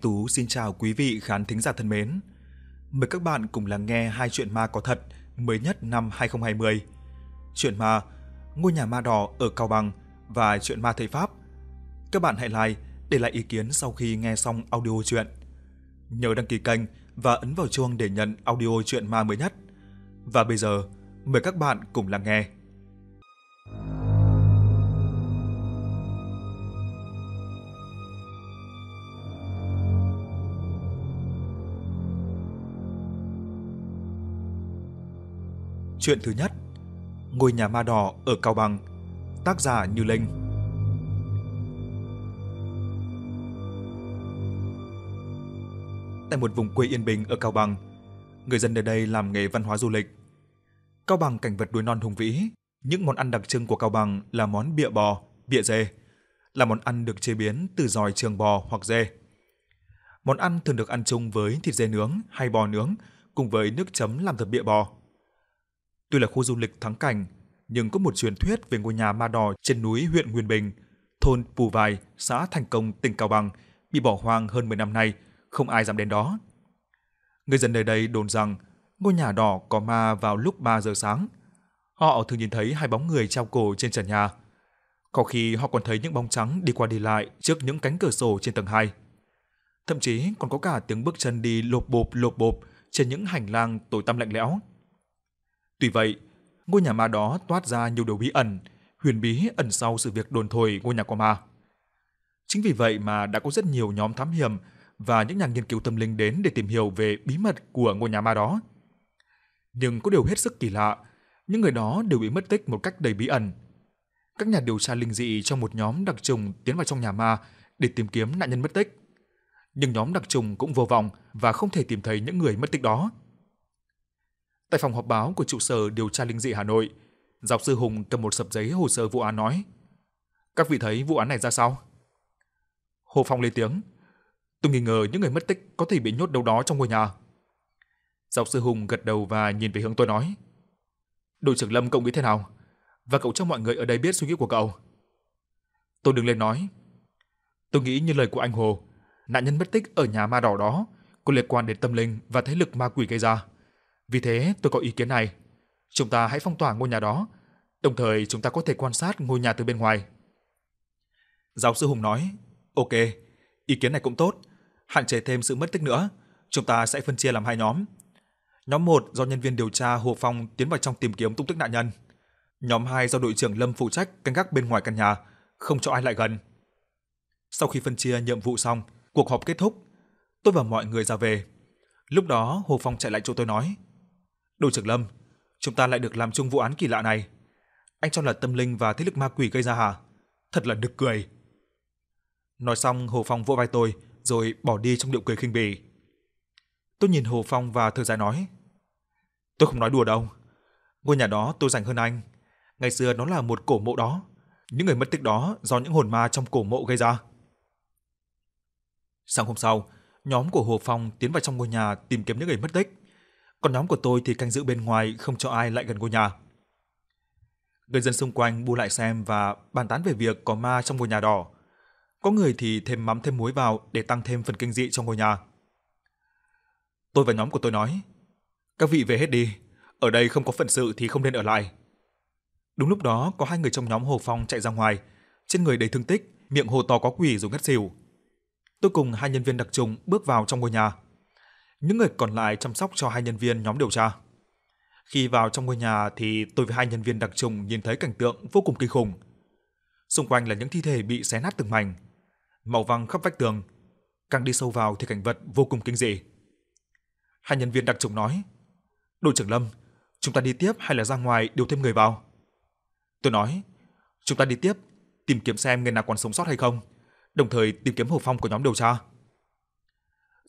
Tú xin chào quý vị khán thính giả thân mến. Mời các bạn cùng lắng nghe hai chuyện ma có thật mới nhất năm 2020. Chuyện ma Ngôi nhà ma đỏ ở Cao Bằng và chuyện ma thầy Pháp. Các bạn hãy like để lại ý kiến sau khi nghe xong audio chuyện. Nhớ đăng ký kênh và ấn vào chuông để nhận audio chuyện ma mới nhất. Và bây giờ, mời các bạn cùng lắng nghe. Chuyện thứ nhất Ngôi nhà ma đỏ ở Cao Bằng Tác giả Như Linh. Tại một vùng quê yên bình ở Cao Bằng Người dân ở đây làm nghề văn hóa du lịch. Cao Bằng cảnh vật núi non hùng vĩ Những món ăn đặc trưng của Cao Bằng là món bịa bò, bịa dê Là món ăn được chế biến từ giòi trường bò hoặc dê. Món ăn thường được ăn chung với thịt dê nướng hay bò nướng cùng với nước chấm làm từ bịa bò. Tuy là khu du lịch thắng cảnh, nhưng có một truyền thuyết về ngôi nhà ma đỏ trên núi huyện Nguyên Bình, thôn Pù Vài, xã Thành Công, tỉnh Cao Bằng, bị bỏ hoang hơn 10 năm nay, không ai dám đến đó. Người dân nơi đây đồn rằng ngôi nhà đỏ có ma vào lúc 3 giờ sáng. Họ thường nhìn thấy hai bóng người treo cổ trên trần nhà. Có khi họ còn thấy những bóng trắng đi qua đi lại trước những cánh cửa sổ trên tầng 2. Thậm chí còn có cả tiếng bước chân đi lộp bộp lộp bộp trên những hành lang tối tăm lạnh lẽo. Tuy vậy, ngôi nhà ma đó toát ra nhiều điều bí ẩn, huyền bí ẩn sau sự việc đồn thổi ngôi nhà của ma. Chính vì vậy mà đã có rất nhiều nhóm thám hiểm và những nhà nghiên cứu tâm linh đến để tìm hiểu về bí mật của ngôi nhà ma đó. Nhưng có điều hết sức kỳ lạ, những người đó đều bị mất tích một cách đầy bí ẩn. Các nhà điều tra linh dị trong một nhóm đặc trùng tiến vào trong nhà ma để tìm kiếm nạn nhân mất tích. Nhưng nhóm đặc trùng cũng vô vọng và không thể tìm thấy những người mất tích đó. Tại phòng họp báo của trụ sở điều tra linh dị Hà Nội, giáo sư Hùng cầm một sập giấy hồ sơ vụ án nói: "Các vị thấy vụ án này ra sao?" Hồ Phong lên tiếng: "Tôi nghi ngờ những người mất tích có thể bị nhốt đâu đó trong ngôi nhà." Giáo sư Hùng gật đầu và nhìn về hướng tôi nói: "Đội trưởng Lâm cậu nghĩ thế nào? Và cậu cho mọi người ở đây biết suy nghĩ của cậu." Tôi đứng lên nói: "Tôi nghĩ như lời của anh Hồ, nạn nhân mất tích ở nhà ma đỏ đó có liên quan đến tâm linh và thế lực ma quỷ gây ra." Vì thế tôi có ý kiến này. Chúng ta hãy phong tỏa ngôi nhà đó, đồng thời chúng ta có thể quan sát ngôi nhà từ bên ngoài. Giáo sư Hùng nói, ok, ý kiến này cũng tốt, hạn chế thêm sự mất tích nữa. Chúng ta sẽ phân chia làm hai nhóm. Nhóm 1 do nhân viên điều tra Hồ Phong tiến vào trong tìm kiếm tung tích nạn nhân. Nhóm 2 do đội trưởng Lâm phụ trách canh gác bên ngoài căn nhà, không cho ai lại gần. Sau khi phân chia nhiệm vụ xong, cuộc họp kết thúc, tôi và mọi người ra về. Lúc đó Hồ Phong chạy lại chỗ tôi nói, Đội trưởng Lâm, chúng ta lại được làm chung vụ án kỳ lạ này. Anh cho là tâm linh và thế lực ma quỷ gây ra hả? Thật là nực cười. Nói xong Hồ Phong vỗ vai tôi rồi bỏ đi trong điệu cười khinh bỉ. Tôi nhìn Hồ Phong và thở dài nói. Tôi không nói đùa đâu. Ngôi nhà đó tôi dành hơn anh. Ngày xưa nó là một cổ mộ đó. Những người mất tích đó do những hồn ma trong cổ mộ gây ra. Sáng hôm sau, nhóm của Hồ Phong tiến vào trong ngôi nhà tìm kiếm những người mất tích còn nhóm của tôi thì canh giữ bên ngoài không cho ai lại gần ngôi nhà. Người dân xung quanh bu lại xem và bàn tán về việc có ma trong ngôi nhà đỏ. Có người thì thêm mắm thêm muối vào để tăng thêm phần kinh dị trong ngôi nhà. Tôi và nhóm của tôi nói, các vị về hết đi, ở đây không có phận sự thì không nên ở lại. Đúng lúc đó có hai người trong nhóm Hồ Phong chạy ra ngoài, trên người đầy thương tích, miệng hồ to có quỷ rồi ngất xỉu. Tôi cùng hai nhân viên đặc trùng bước vào trong ngôi nhà. Những người còn lại chăm sóc cho hai nhân viên nhóm điều tra. Khi vào trong ngôi nhà thì tôi với hai nhân viên đặc trùng nhìn thấy cảnh tượng vô cùng kinh khủng. Xung quanh là những thi thể bị xé nát từng mảnh, màu vàng khắp vách tường. Càng đi sâu vào thì cảnh vật vô cùng kinh dị. Hai nhân viên đặc trùng nói: "Đội trưởng Lâm, chúng ta đi tiếp hay là ra ngoài điều thêm người vào?" Tôi nói: "Chúng ta đi tiếp, tìm kiếm xem người nào còn sống sót hay không, đồng thời tìm kiếm Hồ Phong của nhóm điều tra."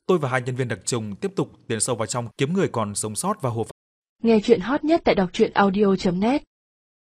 Tôi và hai nhân viên đặc trùng tiếp tục tiến sâu vào trong, kiếm người còn sống sót và hồ Nghe chuyện hot nhất tại đọc truyện audio.net